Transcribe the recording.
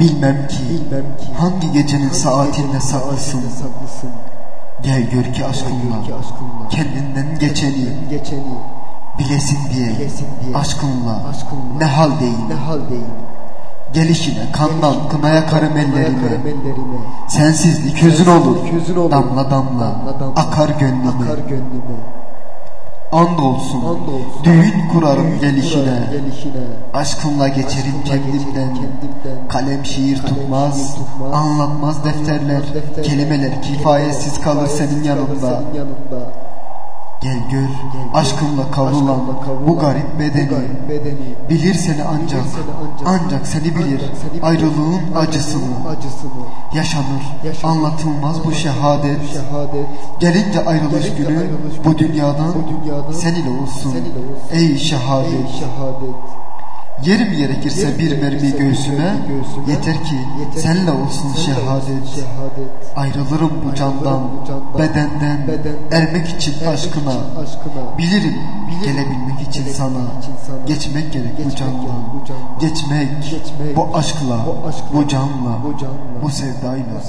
Bilmem ki, Bilmem ki hangi gecenin saatinde saklısın. saklısın. Gel gör ki aşkınla, ki aşkınla kendinden geçeni geçeni bilesin diye, bilesin diye aşkınla, aşkınla ne haldeyim. ne haldeyim. Gelişine kandan karım Kınaya ellerime, karım ellerime. sensizlik hüzün olur, hüzün olur. damla damla, Damla damla akar gönlüme. Akar gönlüme. Andolsun, Andolsun. düğün kurarım Düğün gelişine, kurarım gelişine. Aşkınla geçerim kendimden. kendimden. Kalem şiir tutmaz, anlatmaz defterler, kelimeler kifayetsiz kalır senin yanında. Gel gör, aşkınla kavrulan bu garip bedeni, bilir seni ancak, ancak, seni bilir, ayrılığın acısını, yaşanır, anlatılmaz bu şehadet, gelince ayrılış günü bu dünyadan, bu dünyadan sen ile olsun, ey şehadet yerim gerekirse bir mermi göğsüme, yeter ki senle olsun şehadet, ayrılırım bu candan, bedenden, ermek için aşkına, Bilirim, gelebilmek için sana, geçmek gerek bu candan, geçmek, bu aşkla, bu canla, bu sevdayla.